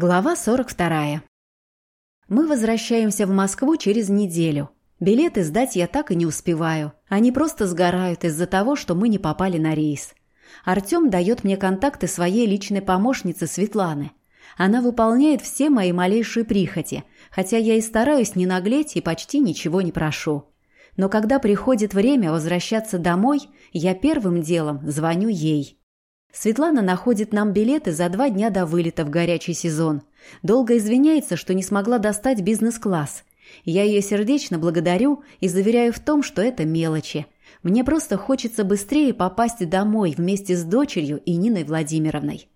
Глава 42. Мы возвращаемся в Москву через неделю. Билеты сдать я так и не успеваю. Они просто сгорают из-за того, что мы не попали на рейс. Артем дает мне контакты своей личной помощницы Светланы. Она выполняет все мои малейшие прихоти, хотя я и стараюсь не наглеть и почти ничего не прошу. Но когда приходит время возвращаться домой, я первым делом звоню ей. Светлана находит нам билеты за два дня до вылета в горячий сезон. Долго извиняется, что не смогла достать бизнес-класс. Я ее сердечно благодарю и заверяю в том, что это мелочи. Мне просто хочется быстрее попасть домой вместе с дочерью и Ниной Владимировной.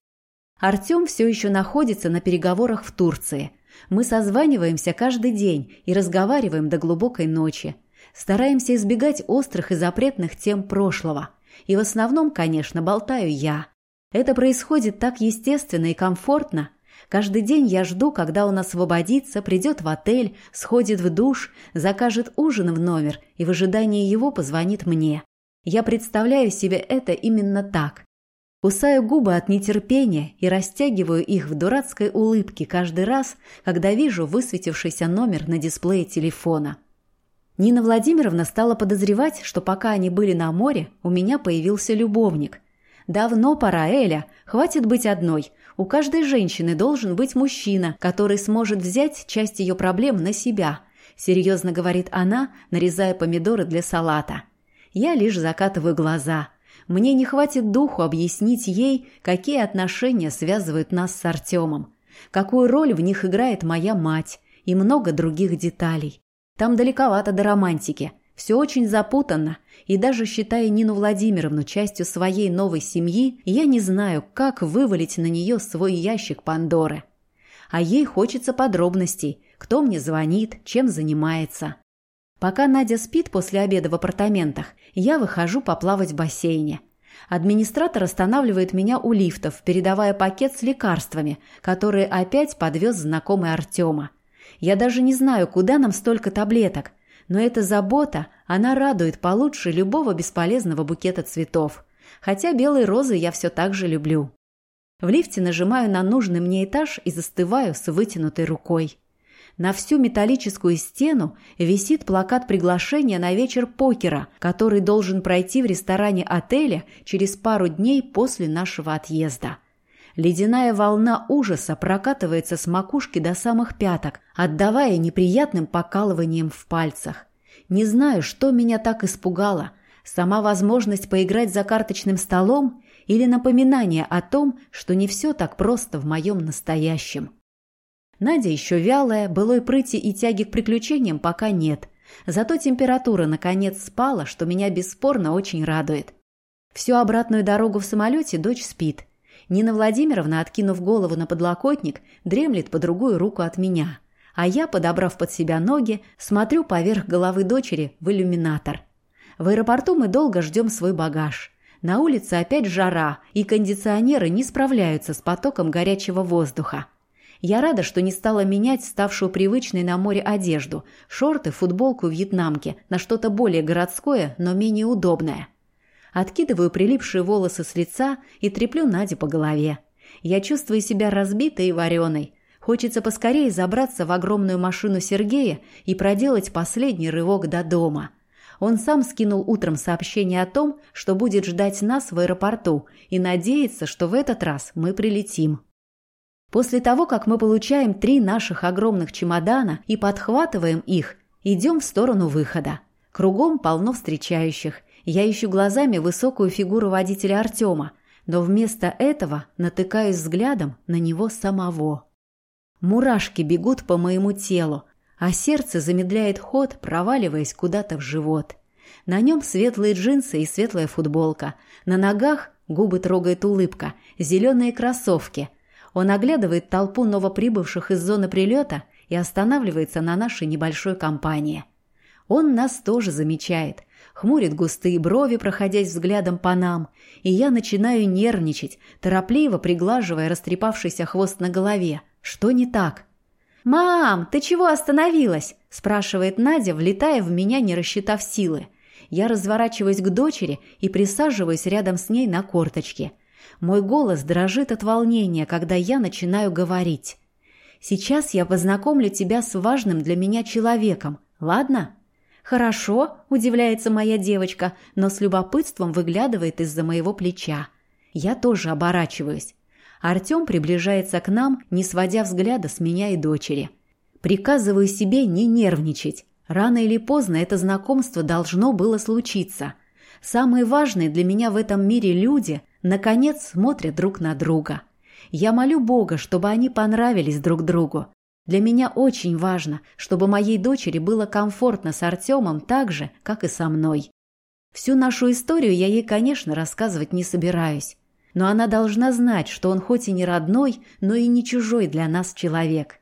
Артем все еще находится на переговорах в Турции. Мы созваниваемся каждый день и разговариваем до глубокой ночи. Стараемся избегать острых и запретных тем прошлого – и в основном, конечно, болтаю я. Это происходит так естественно и комфортно. Каждый день я жду, когда он освободится, придет в отель, сходит в душ, закажет ужин в номер и в ожидании его позвонит мне. Я представляю себе это именно так. Кусаю губы от нетерпения и растягиваю их в дурацкой улыбке каждый раз, когда вижу высветившийся номер на дисплее телефона. Нина Владимировна стала подозревать, что пока они были на море, у меня появился любовник. «Давно пора, Эля. Хватит быть одной. У каждой женщины должен быть мужчина, который сможет взять часть ее проблем на себя», – серьезно говорит она, нарезая помидоры для салата. Я лишь закатываю глаза. Мне не хватит духу объяснить ей, какие отношения связывают нас с Артемом, какую роль в них играет моя мать и много других деталей. Там далековато до романтики. Все очень запутанно, и даже считая Нину Владимировну частью своей новой семьи, я не знаю, как вывалить на нее свой ящик Пандоры. А ей хочется подробностей, кто мне звонит, чем занимается. Пока Надя спит после обеда в апартаментах, я выхожу поплавать в бассейне. Администратор останавливает меня у лифтов, передавая пакет с лекарствами, которые опять подвез знакомый Артема. Я даже не знаю, куда нам столько таблеток, но эта забота, она радует получше любого бесполезного букета цветов. Хотя белые розы я все так же люблю. В лифте нажимаю на нужный мне этаж и застываю с вытянутой рукой. На всю металлическую стену висит плакат приглашения на вечер покера, который должен пройти в ресторане отеля через пару дней после нашего отъезда. Ледяная волна ужаса прокатывается с макушки до самых пяток, отдавая неприятным покалыванием в пальцах. Не знаю, что меня так испугало. Сама возможность поиграть за карточным столом или напоминание о том, что не все так просто в моем настоящем. Надя еще вялая, былой прыти и тяги к приключениям пока нет. Зато температура наконец спала, что меня бесспорно очень радует. Всю обратную дорогу в самолете дочь спит – Нина Владимировна, откинув голову на подлокотник, дремлет по другую руку от меня. А я, подобрав под себя ноги, смотрю поверх головы дочери в иллюминатор. В аэропорту мы долго ждем свой багаж. На улице опять жара, и кондиционеры не справляются с потоком горячего воздуха. Я рада, что не стала менять ставшую привычной на море одежду, шорты, футболку, вьетнамки на что-то более городское, но менее удобное. Откидываю прилипшие волосы с лица и треплю Надю по голове. Я чувствую себя разбитой и вареной. Хочется поскорее забраться в огромную машину Сергея и проделать последний рывок до дома. Он сам скинул утром сообщение о том, что будет ждать нас в аэропорту и надеется, что в этот раз мы прилетим. После того, как мы получаем три наших огромных чемодана и подхватываем их, идем в сторону выхода. Кругом полно встречающих, я ищу глазами высокую фигуру водителя Артема, но вместо этого натыкаюсь взглядом на него самого. Мурашки бегут по моему телу, а сердце замедляет ход, проваливаясь куда-то в живот. На нем светлые джинсы и светлая футболка. На ногах губы трогает улыбка, зеленые кроссовки. Он оглядывает толпу новоприбывших из зоны прилета и останавливается на нашей небольшой компании. Он нас тоже замечает – хмурит густые брови, проходясь взглядом по нам, и я начинаю нервничать, торопливо приглаживая растрепавшийся хвост на голове. Что не так? «Мам, ты чего остановилась?» – спрашивает Надя, влетая в меня, не рассчитав силы. Я разворачиваюсь к дочери и присаживаюсь рядом с ней на корточке. Мой голос дрожит от волнения, когда я начинаю говорить. Сейчас я познакомлю тебя с важным для меня человеком, ладно?» «Хорошо», – удивляется моя девочка, но с любопытством выглядывает из-за моего плеча. Я тоже оборачиваюсь. Артем приближается к нам, не сводя взгляда с меня и дочери. Приказываю себе не нервничать. Рано или поздно это знакомство должно было случиться. Самые важные для меня в этом мире люди, наконец, смотрят друг на друга. Я молю Бога, чтобы они понравились друг другу. Для меня очень важно, чтобы моей дочери было комфортно с Артемом так же, как и со мной. Всю нашу историю я ей, конечно, рассказывать не собираюсь. Но она должна знать, что он хоть и не родной, но и не чужой для нас человек.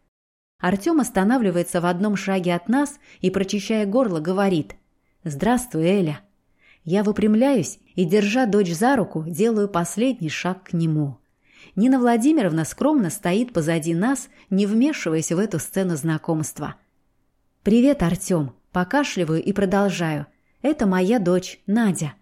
Артем останавливается в одном шаге от нас и, прочищая горло, говорит «Здравствуй, Эля». Я выпрямляюсь и, держа дочь за руку, делаю последний шаг к нему. Нина Владимировна скромно стоит позади нас, не вмешиваясь в эту сцену знакомства. «Привет, Артем!» Покашливаю и продолжаю. «Это моя дочь, Надя».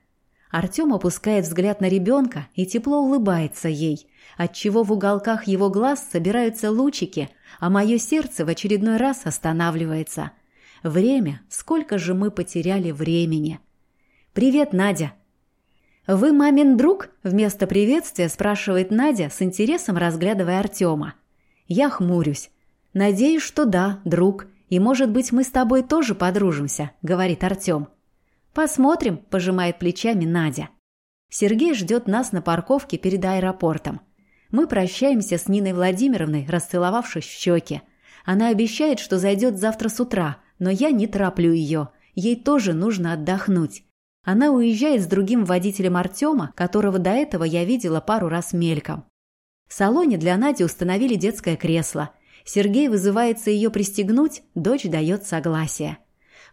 Артем опускает взгляд на ребенка и тепло улыбается ей, отчего в уголках его глаз собираются лучики, а мое сердце в очередной раз останавливается. Время, сколько же мы потеряли времени. «Привет, Надя!» «Вы мамин друг?» – вместо приветствия спрашивает Надя с интересом разглядывая Артема. Я хмурюсь. «Надеюсь, что да, друг. И, может быть, мы с тобой тоже подружимся», – говорит Артем. «Посмотрим», – пожимает плечами Надя. Сергей ждет нас на парковке перед аэропортом. Мы прощаемся с Ниной Владимировной, расцеловавшись в щеки. Она обещает, что зайдет завтра с утра, но я не тороплю ее. Ей тоже нужно отдохнуть. Она уезжает с другим водителем Артема, которого до этого я видела пару раз мельком. В салоне для Нади установили детское кресло. Сергей вызывается ее пристегнуть, дочь дает согласие.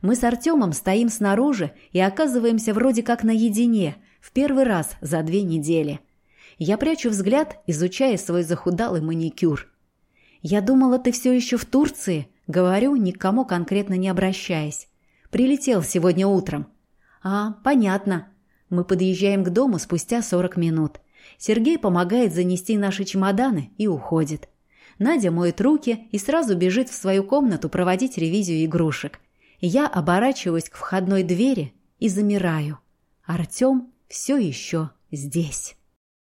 Мы с Артемом стоим снаружи и оказываемся вроде как наедине, в первый раз за две недели. Я прячу взгляд, изучая свой захудалый маникюр. «Я думала, ты все еще в Турции», — говорю, никому конкретно не обращаясь. «Прилетел сегодня утром. «А, понятно». Мы подъезжаем к дому спустя 40 минут. Сергей помогает занести наши чемоданы и уходит. Надя моет руки и сразу бежит в свою комнату проводить ревизию игрушек. Я оборачиваюсь к входной двери и замираю. Артем все еще здесь.